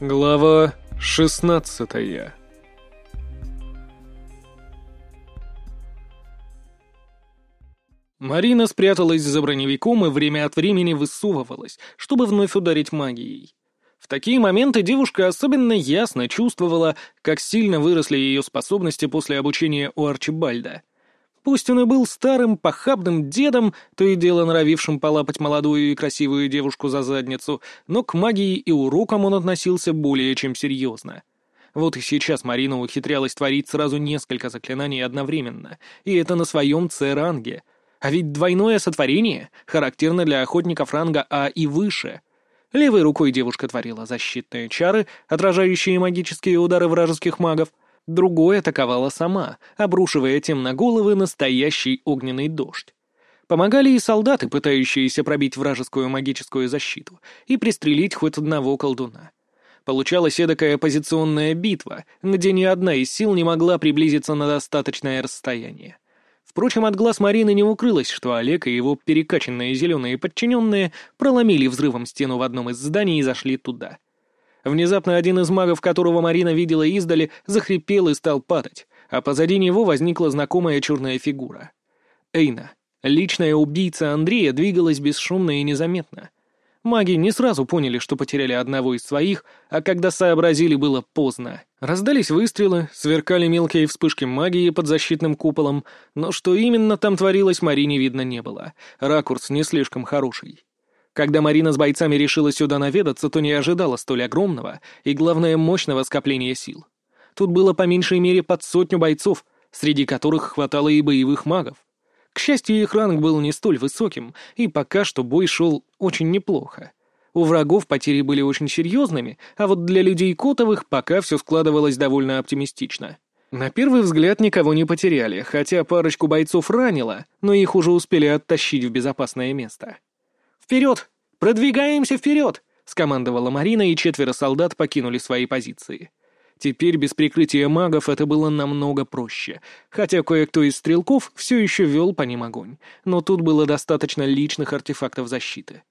Глава шестнадцатая Марина спряталась за броневиком и время от времени высовывалась, чтобы вновь ударить магией. В такие моменты девушка особенно ясно чувствовала, как сильно выросли ее способности после обучения у Арчибальда — Пусть он и был старым, похабным дедом, то и дело норовившим полапать молодую и красивую девушку за задницу, но к магии и урокам он относился более чем серьезно. Вот и сейчас Марина ухитрялась творить сразу несколько заклинаний одновременно, и это на своем С-ранге. А ведь двойное сотворение характерно для охотников ранга А и выше. Левой рукой девушка творила защитные чары, отражающие магические удары вражеских магов — другой атаковала сама, обрушивая тем на головы настоящий огненный дождь. Помогали и солдаты, пытающиеся пробить вражескую магическую защиту и пристрелить хоть одного колдуна. Получалась эдакая позиционная битва, где ни одна из сил не могла приблизиться на достаточное расстояние. Впрочем, от глаз Марины не укрылось, что Олег и его перекачанные зеленые подчиненные проломили взрывом стену в одном из зданий и зашли туда. Внезапно один из магов, которого Марина видела издали, захрипел и стал падать, а позади него возникла знакомая черная фигура. Эйна, личная убийца Андрея, двигалась бесшумно и незаметно. Маги не сразу поняли, что потеряли одного из своих, а когда сообразили, было поздно. Раздались выстрелы, сверкали мелкие вспышки магии под защитным куполом, но что именно там творилось, Марине видно не было. Ракурс не слишком хороший. Когда Марина с бойцами решила сюда наведаться, то не ожидала столь огромного и, главное, мощного скопления сил. Тут было по меньшей мере под сотню бойцов, среди которых хватало и боевых магов. К счастью, их ранг был не столь высоким, и пока что бой шел очень неплохо. У врагов потери были очень серьезными, а вот для людей Котовых пока все складывалось довольно оптимистично. На первый взгляд никого не потеряли, хотя парочку бойцов ранило, но их уже успели оттащить в безопасное место. «Вперед! Продвигаемся вперед!» — скомандовала Марина, и четверо солдат покинули свои позиции. Теперь без прикрытия магов это было намного проще, хотя кое-кто из стрелков все еще вел по ним огонь, но тут было достаточно личных артефактов защиты.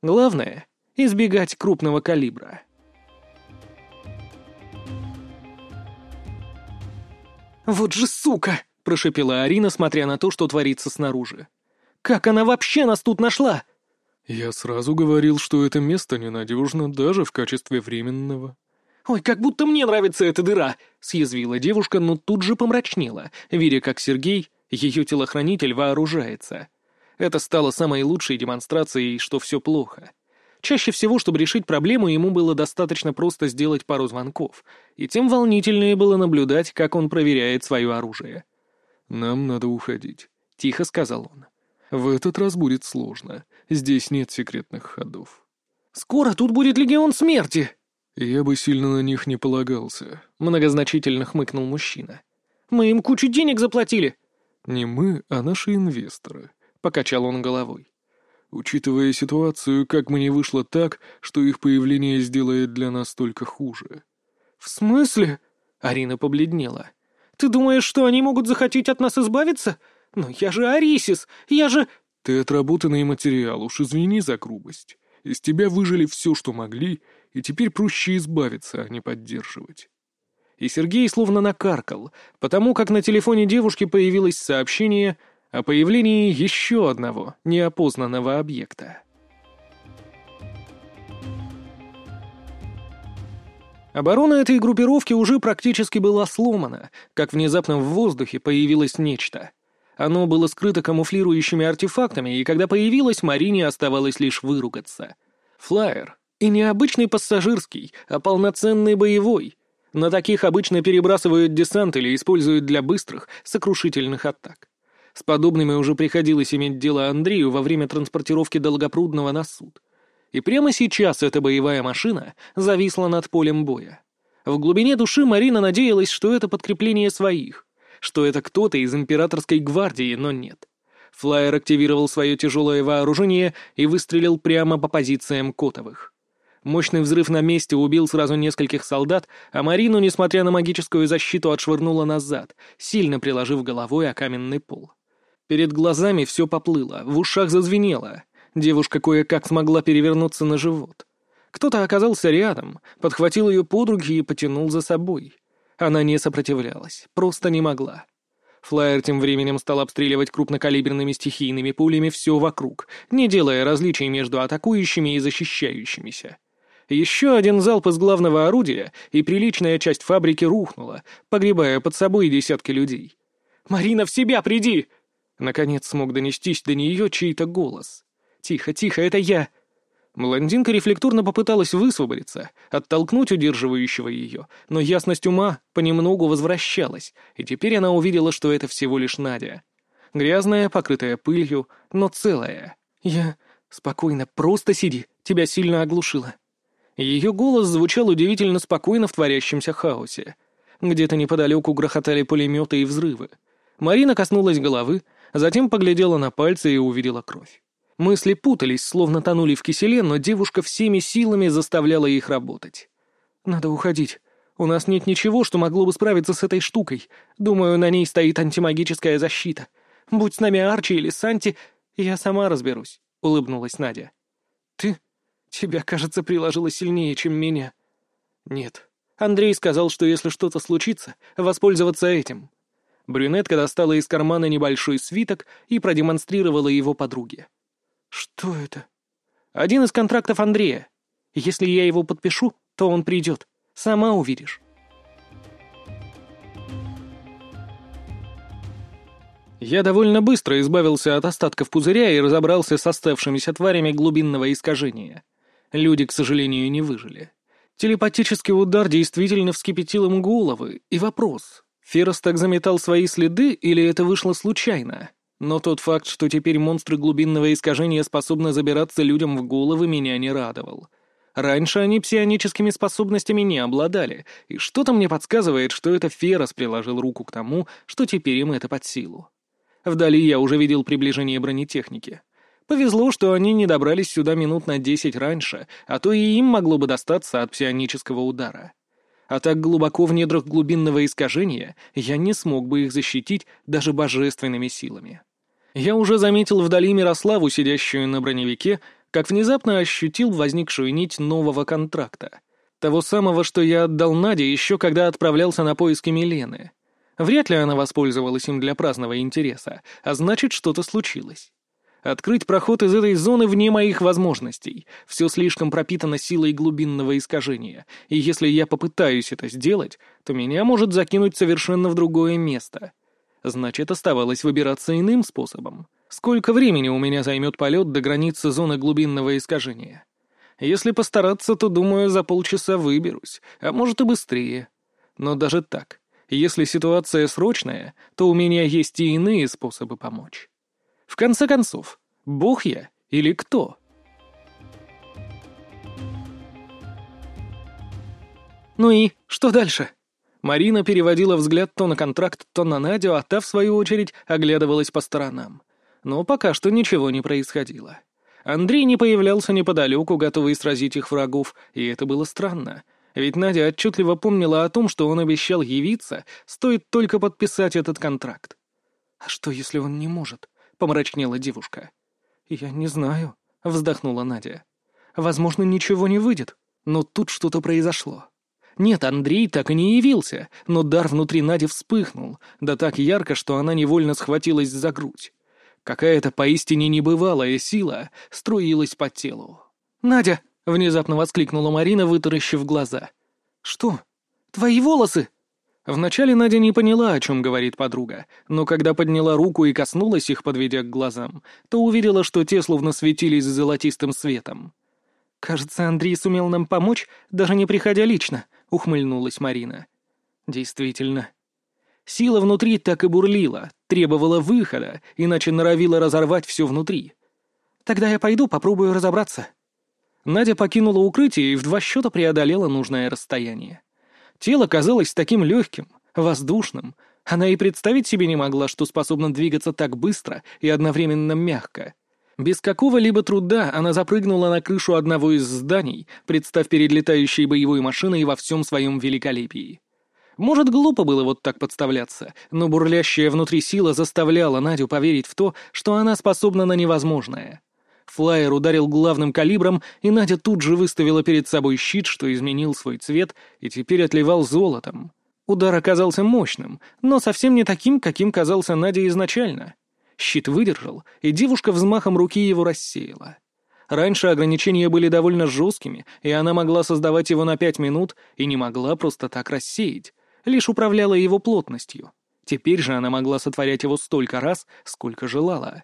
Главное — избегать крупного калибра. «Вот же сука!» — прошепела Арина, смотря на то, что творится снаружи. «Как она вообще нас тут нашла?» «Я сразу говорил, что это место ненадежно даже в качестве временного». «Ой, как будто мне нравится эта дыра!» — съязвила девушка, но тут же помрачнела, видя, как Сергей, ее телохранитель, вооружается. Это стало самой лучшей демонстрацией, что все плохо. Чаще всего, чтобы решить проблему, ему было достаточно просто сделать пару звонков, и тем волнительнее было наблюдать, как он проверяет свое оружие. «Нам надо уходить», — тихо сказал он. В этот раз будет сложно. Здесь нет секретных ходов. «Скоро тут будет легион смерти!» «Я бы сильно на них не полагался», — многозначительно хмыкнул мужчина. «Мы им кучу денег заплатили». «Не мы, а наши инвесторы», — покачал он головой. «Учитывая ситуацию, как мне вышло так, что их появление сделает для нас только хуже». «В смысле?» — Арина побледнела. «Ты думаешь, что они могут захотеть от нас избавиться? «Но я же Арисис! Я же...» «Ты отработанный материал, уж извини за грубость. Из тебя выжили все, что могли, и теперь проще избавиться, а не поддерживать». И Сергей словно накаркал, потому как на телефоне девушки появилось сообщение о появлении еще одного неопознанного объекта. Оборона этой группировки уже практически была сломана, как внезапно в воздухе появилось нечто — оно было скрыто камуфлирующими артефактами, и когда появилось, Марине оставалось лишь выругаться. Флайер. И не обычный пассажирский, а полноценный боевой. На таких обычно перебрасывают десант или используют для быстрых, сокрушительных атак. С подобными уже приходилось иметь дело Андрею во время транспортировки Долгопрудного на суд. И прямо сейчас эта боевая машина зависла над полем боя. В глубине души Марина надеялась, что это подкрепление своих — что это кто-то из императорской гвардии, но нет. Флайер активировал свое тяжелое вооружение и выстрелил прямо по позициям Котовых. Мощный взрыв на месте убил сразу нескольких солдат, а Марину, несмотря на магическую защиту, отшвырнула назад, сильно приложив головой о каменный пол. Перед глазами все поплыло, в ушах зазвенело. Девушка кое-как смогла перевернуться на живот. Кто-то оказался рядом, подхватил ее под руки и потянул за собой. Она не сопротивлялась, просто не могла. Флайер тем временем стал обстреливать крупнокалиберными стихийными пулями все вокруг, не делая различий между атакующими и защищающимися. Еще один залп из главного орудия, и приличная часть фабрики рухнула, погребая под собой десятки людей. «Марина, в себя приди!» Наконец смог донестись до нее чей-то голос. «Тихо, тихо, это я!» Блондинка рефлекторно попыталась высвободиться, оттолкнуть удерживающего ее, но ясность ума понемногу возвращалась, и теперь она увидела, что это всего лишь Надя. Грязная, покрытая пылью, но целая. «Я... Спокойно, просто сиди, тебя сильно оглушило». Ее голос звучал удивительно спокойно в творящемся хаосе. Где-то неподалеку грохотали пулеметы и взрывы. Марина коснулась головы, затем поглядела на пальцы и увидела кровь. Мысли путались, словно тонули в киселе, но девушка всеми силами заставляла их работать. «Надо уходить. У нас нет ничего, что могло бы справиться с этой штукой. Думаю, на ней стоит антимагическая защита. Будь с нами Арчи или Санти, я сама разберусь», — улыбнулась Надя. «Ты? Тебя, кажется, приложило сильнее, чем меня». «Нет. Андрей сказал, что если что-то случится, воспользоваться этим». Брюнетка достала из кармана небольшой свиток и продемонстрировала его подруге. «Что это?» «Один из контрактов Андрея. Если я его подпишу, то он придет. Сама увидишь». Я довольно быстро избавился от остатков пузыря и разобрался с оставшимися тварями глубинного искажения. Люди, к сожалению, не выжили. Телепатический удар действительно вскипятил им головы, и вопрос, Ферос так заметал свои следы или это вышло случайно? Но тот факт, что теперь монстры глубинного искажения способны забираться людям в головы, меня не радовал. Раньше они псионическими способностями не обладали, и что-то мне подсказывает, что это Ферос приложил руку к тому, что теперь им это под силу. Вдали я уже видел приближение бронетехники. Повезло, что они не добрались сюда минут на десять раньше, а то и им могло бы достаться от псионического удара. А так глубоко в недрах глубинного искажения я не смог бы их защитить даже божественными силами. Я уже заметил вдали Мирославу, сидящую на броневике, как внезапно ощутил возникшую нить нового контракта. Того самого, что я отдал Наде еще когда отправлялся на поиски Милены. Вряд ли она воспользовалась им для праздного интереса, а значит, что-то случилось. Открыть проход из этой зоны вне моих возможностей. Все слишком пропитано силой глубинного искажения, и если я попытаюсь это сделать, то меня может закинуть совершенно в другое место. Значит, оставалось выбираться иным способом. Сколько времени у меня займет полет до границы зоны глубинного искажения? Если постараться, то, думаю, за полчаса выберусь, а может и быстрее. Но даже так, если ситуация срочная, то у меня есть и иные способы помочь. В конце концов, бог я или кто? «Ну и что дальше?» Марина переводила взгляд то на контракт, то на Надю, а та, в свою очередь, оглядывалась по сторонам. Но пока что ничего не происходило. Андрей не появлялся неподалеку, готовый сразить их врагов, и это было странно. Ведь Надя отчетливо помнила о том, что он обещал явиться, стоит только подписать этот контракт. А что, если он не может? — помрачнела девушка. «Я не знаю», — вздохнула Надя. «Возможно, ничего не выйдет, но тут что-то произошло». Нет, Андрей так и не явился, но дар внутри Нади вспыхнул, да так ярко, что она невольно схватилась за грудь. Какая-то поистине небывалая сила струилась по телу. «Надя!» — внезапно воскликнула Марина, вытаращив глаза. «Что? Твои волосы!» Вначале Надя не поняла, о чем говорит подруга, но когда подняла руку и коснулась их, подведя к глазам, то увидела, что те словно светились золотистым светом. «Кажется, Андрей сумел нам помочь, даже не приходя лично», — ухмыльнулась Марина. «Действительно». Сила внутри так и бурлила, требовала выхода, иначе норовила разорвать все внутри. «Тогда я пойду, попробую разобраться». Надя покинула укрытие и в два счета преодолела нужное расстояние. Тело казалось таким легким, воздушным. Она и представить себе не могла, что способна двигаться так быстро и одновременно мягко. Без какого-либо труда она запрыгнула на крышу одного из зданий, представ перед летающей боевой машиной во всем своем великолепии. Может, глупо было вот так подставляться, но бурлящая внутри сила заставляла Надю поверить в то, что она способна на невозможное. Флайер ударил главным калибром, и Надя тут же выставила перед собой щит, что изменил свой цвет и теперь отливал золотом. Удар оказался мощным, но совсем не таким, каким казался Надя изначально. Щит выдержал, и девушка взмахом руки его рассеяла. Раньше ограничения были довольно жесткими, и она могла создавать его на пять минут и не могла просто так рассеять, лишь управляла его плотностью. Теперь же она могла сотворять его столько раз, сколько желала.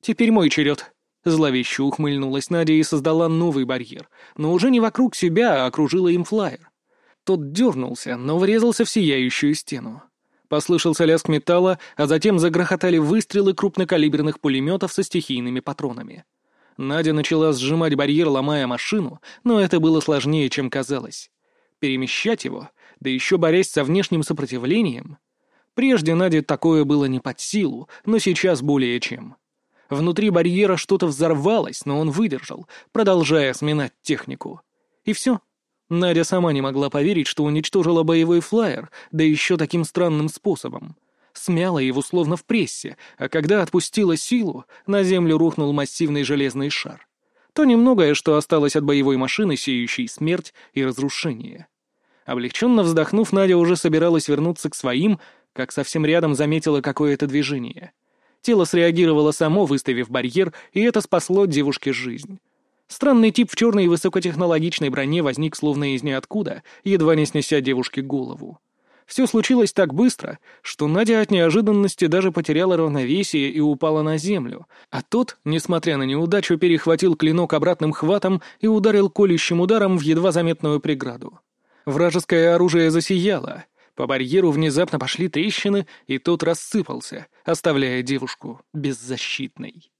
«Теперь мой черед», Зловеще ухмыльнулась Надя и создала новый барьер, но уже не вокруг себя, а окружила им флайер. Тот дернулся, но врезался в сияющую стену. Послышался лязг металла, а затем загрохотали выстрелы крупнокалиберных пулеметов со стихийными патронами. Надя начала сжимать барьер, ломая машину, но это было сложнее, чем казалось. Перемещать его, да еще борясь со внешним сопротивлением. Прежде Наде такое было не под силу, но сейчас более чем. Внутри барьера что-то взорвалось, но он выдержал, продолжая сминать технику. И все. Надя сама не могла поверить, что уничтожила боевой флайер, да еще таким странным способом. Смяла его словно в прессе, а когда отпустила силу, на землю рухнул массивный железный шар. То немногое, что осталось от боевой машины, сеющей смерть и разрушение. Облегченно вздохнув, Надя уже собиралась вернуться к своим, как совсем рядом заметила какое-то движение — Тело среагировало само, выставив барьер, и это спасло девушке жизнь. Странный тип в черной высокотехнологичной броне возник словно из ниоткуда, едва не снеся девушке голову. Все случилось так быстро, что Надя от неожиданности даже потеряла равновесие и упала на землю, а тот, несмотря на неудачу, перехватил клинок обратным хватом и ударил колющим ударом в едва заметную преграду. Вражеское оружие засияло — по барьеру внезапно пошли трещины, и тот рассыпался, оставляя девушку беззащитной.